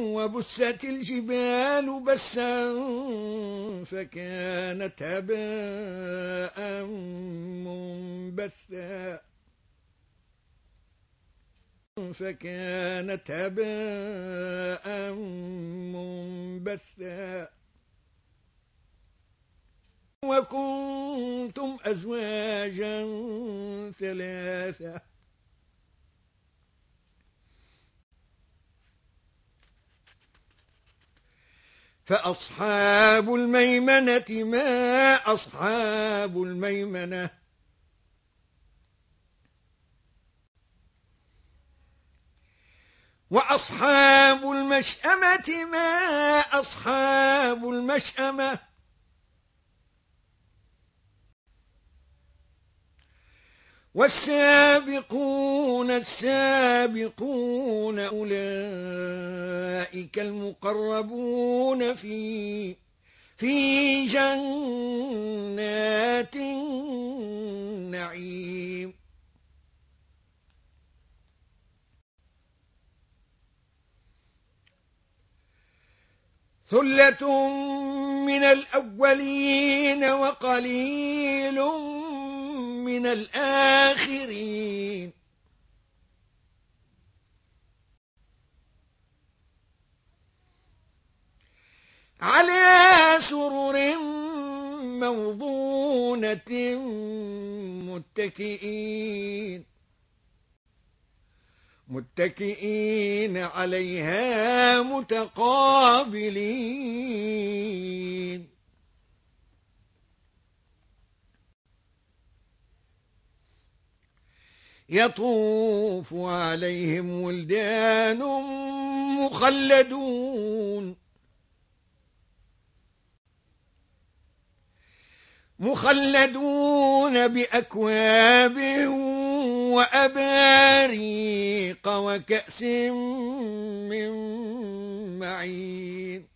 وبست الجبال بسا فكانت هباء منبثا فكانت هباء منبثا وكنتم أزواجا ثلاثة فأصحاب الميمنة ما أصحاب الميمنة؟ وأصحاب المشأمة ما أصحاب المشأمة؟ والسابقون السابقون أولئك المقربون في في جنات النعيم. ثلة من الأولين وقليل من الآخرين. على سرر موضونة متكئين. متكئين عليها متقابلين. يطوف عليهم ولدان مخلدون. مخلدون بأكواب وأباريق وكأس من معين.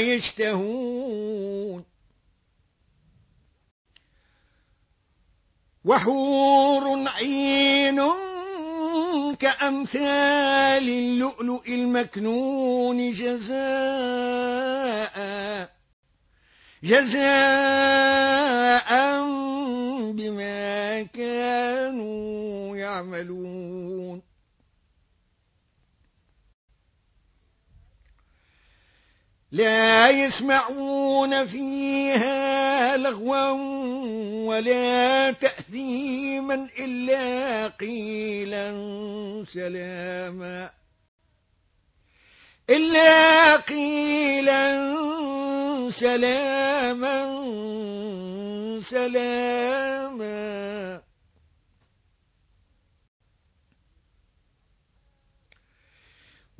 يشتهون وحور عين كأمثال اللؤلؤ المكنون جزاء جزاء بما كانوا يعملون. لا يسمعون فيها لغوا ولا تأثيما إلا قيلا سلاما. إلا قيلا سلاما سلاما.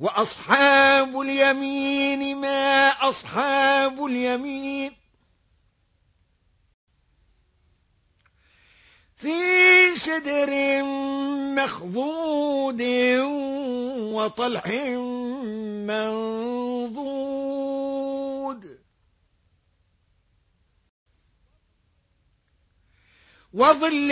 وأصحاب اليمين ما أصحاب اليمين؟ في سدر مخضود وطلح منضود. وظل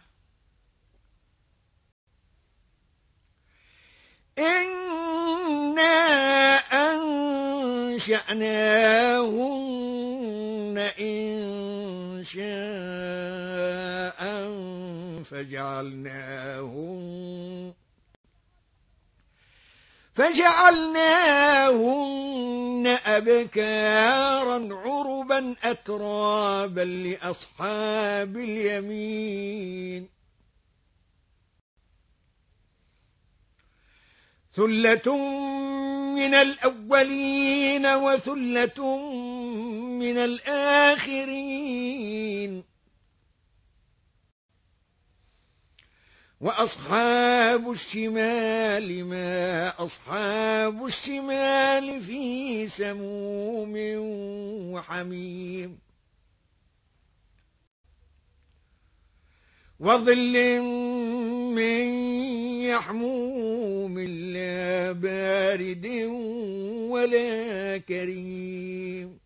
إنا أنشأناهن إن شاء فجعلناهن فجعلناهن أبكارا عربا أترابا لأصحاب اليمين ثلة من الأولين وثلة من الآخرين وأصحاب الشمال ما أصحاب الشمال في سموم وحميم وظل من يحموم لا بارد ولا كريم.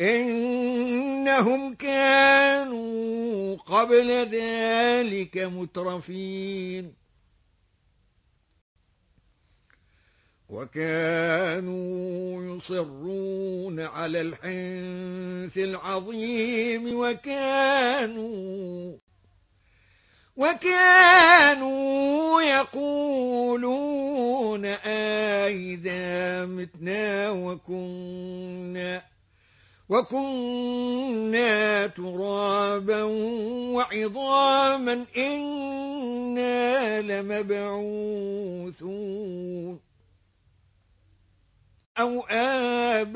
إنهم كانوا قبل ذلك مترفين. وكانوا يصرون على الحنث العظيم وكانوا وكانوا يقولون أئذا متنا وكنا وكنا ترابا وعظاما إنا لمبعوثون أو آباؤنا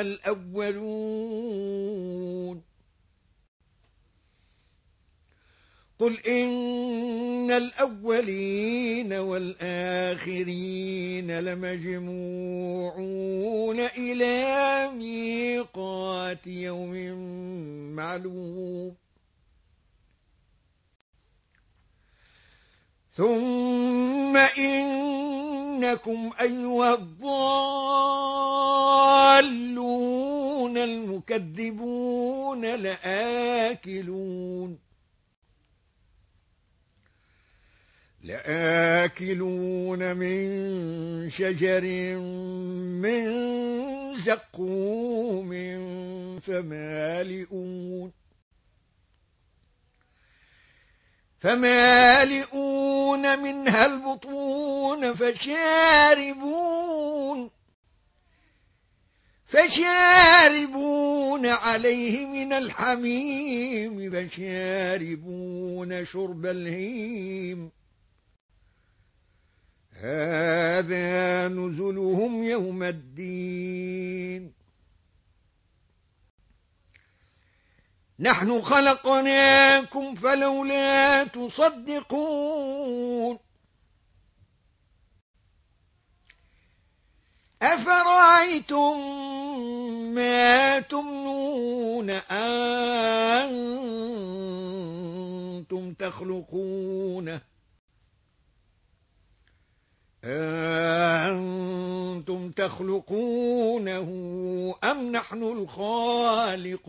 الأولون. قل إن الأولين والآخرين لمجموعون إلى ميقات يوم معلوم. ثم إنكم أيها الضالون المكذبون لآكلون. لآكلون من شجر من زقوم فمالئون. فمالئون منها البطون فشاربون فشاربون عليه من الحميم فشاربون شرب الهيم هذا نزلهم يوم الدين نحن خلقناكم فلولا تصدقون. أفرأيتم ما تمنون أنتم تخلقونه أنتم تخلقونه أم نحن الخالقون؟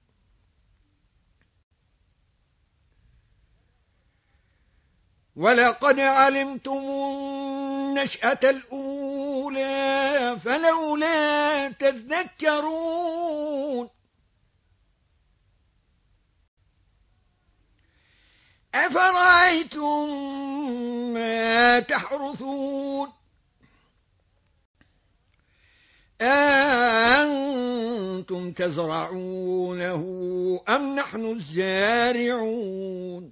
ولقد علمتم النشأة الأولى فلولا تذكرون. أفرأيتم ما تحرثون؟ أن أأنتم تزرعونه أم نحن الزارعون؟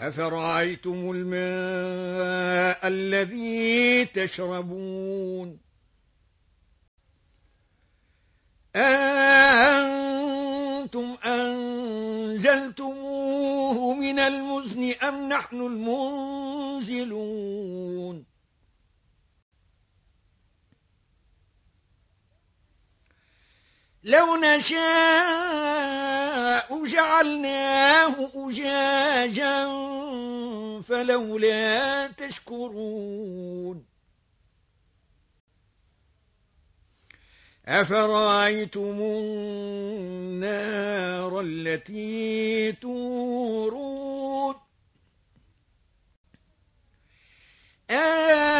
أفرأيتم الماء الذي تشربون؟ أنتم أنزلتموه من المزن أم نحن المنزلون؟ لو نشاء جعلناه أجاجا فلولا تشكرون. أفرأيتم النار التي تورون؟ أنتم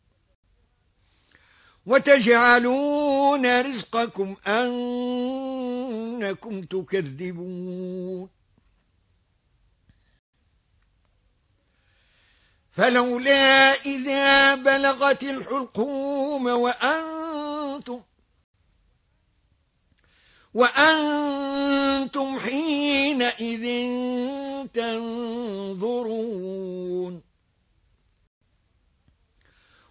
وتجعلون رزقكم أنكم تكذبون. فلولا إذا بلغت الحلقوم وأنتم وأنتم حينئذ تنظرون.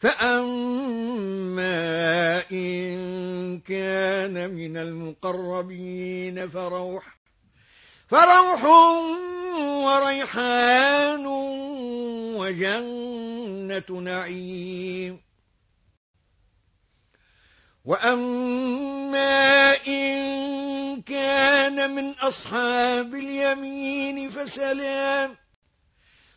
فأما إن كان من المقربين فروح فروح وريحان وجنة نعيم وأما إن كان من أصحاب اليمين فسلام